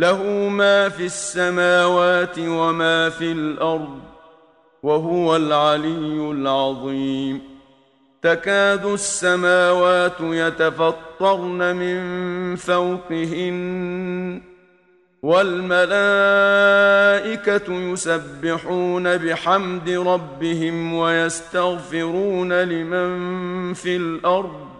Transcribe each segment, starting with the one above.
له ما في السماوات وما في الأرض وهو العلي العظيم. تكاد السماوات يتفطرن من فوقهن والملائكة يسبحون بحمد ربهم ويستغفرون لمن في الأرض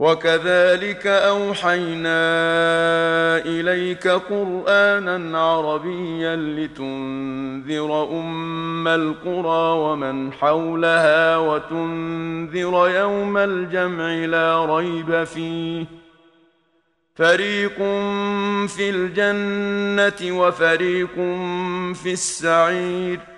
وكذلك أوحينا إليك قرآنا عربيا لتنذر أم القرى ومن حولها وتنذر يوم الجمع لا ريب فيه. فريق في الجنة وفريق في السعير.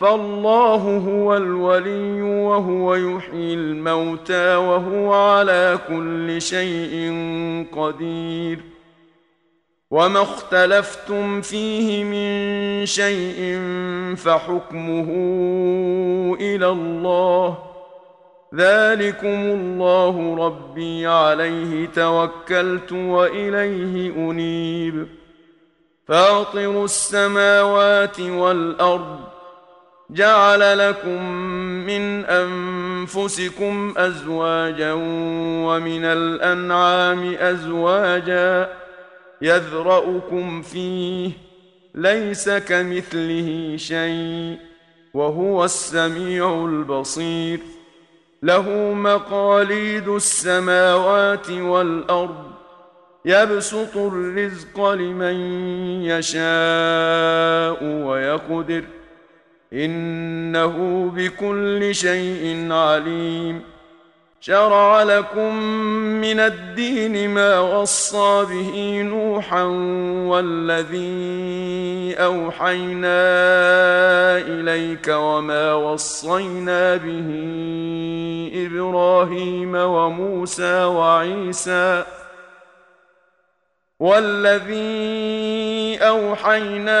فالله هو الولي وهو يحيي الموتى وهو على كل شيء قدير. وما اختلفتم فيه من شيء فحكمه إلى الله. ذلكم الله ربي عليه توكلت وإليه أنيب. فاطر السماوات والأرض جعل لكم من أنفسكم أزواجا ومن الأنعام أزواجا يذرأكم فيه ليس كمثله شيء وهو السميع البصير. له مقاليد السماوات والأرض يبسط الرزق لمن يشاء ويقدر. إنه بكل شيء عليم. شرع لكم من الدين ما وصى به نوحا والذي أوحينا إليك وما وصينا به إبراهيم وموسى وعيسى والذي أوحينا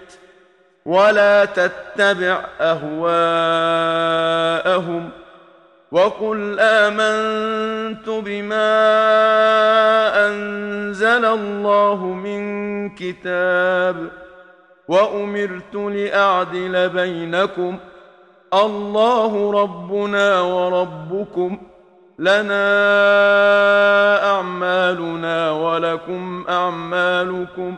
ولا تتبع أهواءهم وقل آمنت بما أنزل الله من كتاب وأمرت لأعدل بينكم الله ربنا وربكم لنا أعمالنا ولكم أعمالكم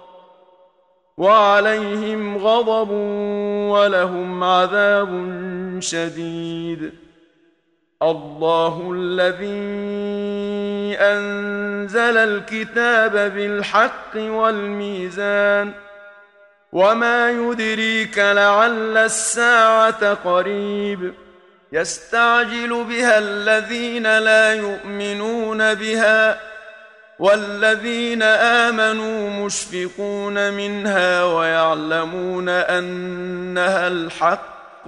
وعليهم غضب ولهم عذاب شديد الله الذي انزل الكتاب بالحق والميزان وما يدريك لعل الساعة قريب يستعجل بها الذين لا يؤمنون بها والذين آمنوا مشفقون منها ويعلمون أنها الحق.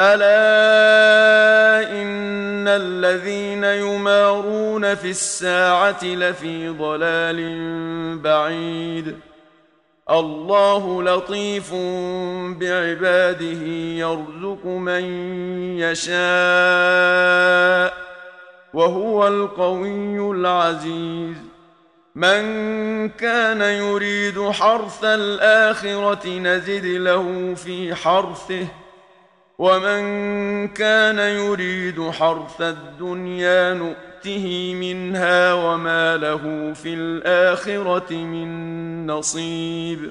ألا إن الذين يمارون في الساعة لفي ضلال بعيد. الله لطيف بعباده يرزق من يشاء. وهو القوي العزيز. من كان يريد حرث الآخرة نزد له في حرثه ومن كان يريد حرث الدنيا نؤته منها وما له في الآخرة من نصيب.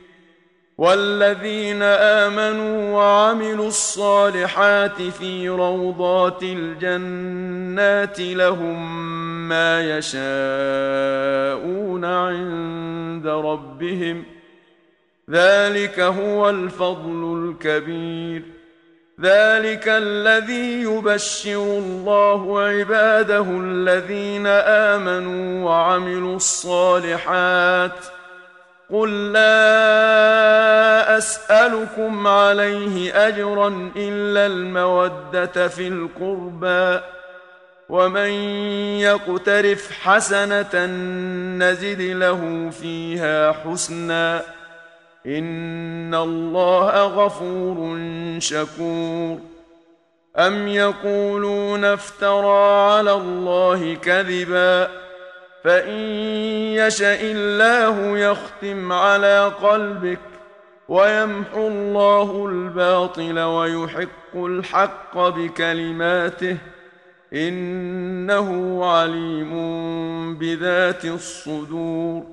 والذين آمنوا وعملوا الصالحات في روضات الجنات لهم ما يشاءون عند ربهم ۖ ذلك هو الفضل الكبير. ذلك الذي يبشر الله عباده الذين آمنوا وعملوا الصالحات قل لا اسالكم عليه اجرا الا الموده في القربى ومن يقترف حسنه نزد له فيها حسنا ان الله غفور شكور ام يقولون افترى على الله كذبا فان يشا الله يختم على قلبك ويمحو الله الباطل ويحق الحق بكلماته انه عليم بذات الصدور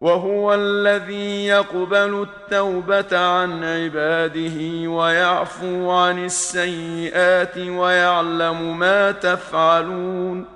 وهو الذي يقبل التوبه عن عباده ويعفو عن السيئات ويعلم ما تفعلون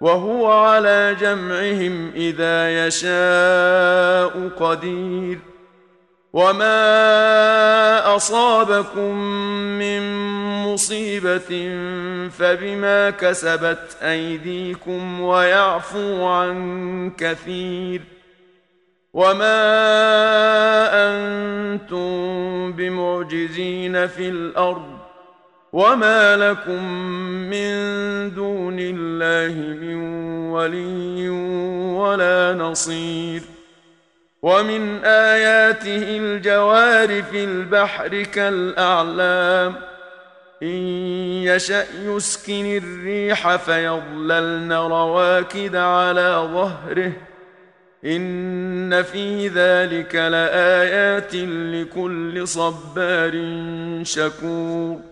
وهو على جمعهم إذا يشاء قدير وما أصابكم من مصيبة فبما كسبت أيديكم ويعفو عن كثير وما أنتم بمعجزين في الأرض وما لكم من دون الله من ولي ولا نصير ومن اياته الجوار في البحر كالاعلام ان يشا يسكن الريح فيظللن رواكد على ظهره ان في ذلك لايات لكل صبار شكور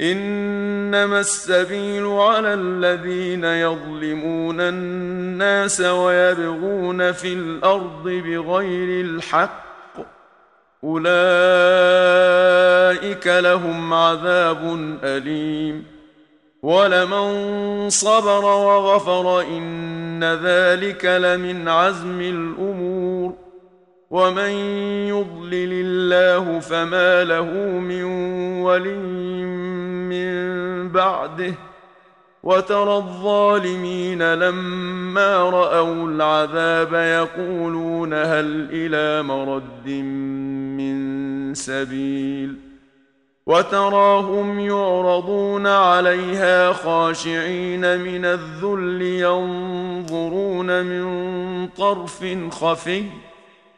إنما السبيل على الذين يظلمون الناس ويبغون في الأرض بغير الحق أولئك لهم عذاب أليم ولمن صبر وغفر إن ذلك لمن عزم الأمور ومن يضلل الله فما له من ولي من بعده وترى الظالمين لما راوا العذاب يقولون هل إلى مرد من سبيل وتراهم يعرضون عليها خاشعين من الذل ينظرون من طرف خفي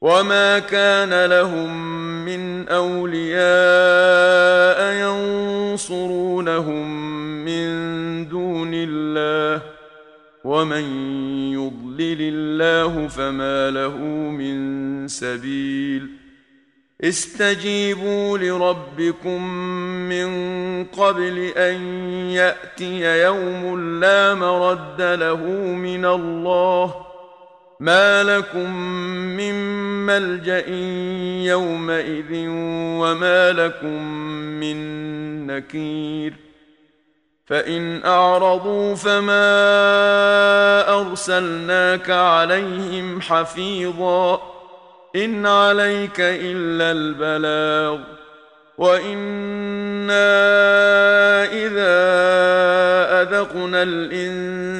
وما كان لهم من اولياء ينصرونهم من دون الله ومن يضلل الله فما له من سبيل استجيبوا لربكم من قبل ان ياتي يوم لا مرد له من الله ما لكم من ملجا يومئذ وما لكم من نكير فان اعرضوا فما ارسلناك عليهم حفيظا ان عليك الا البلاغ وأنا اذا أذقنا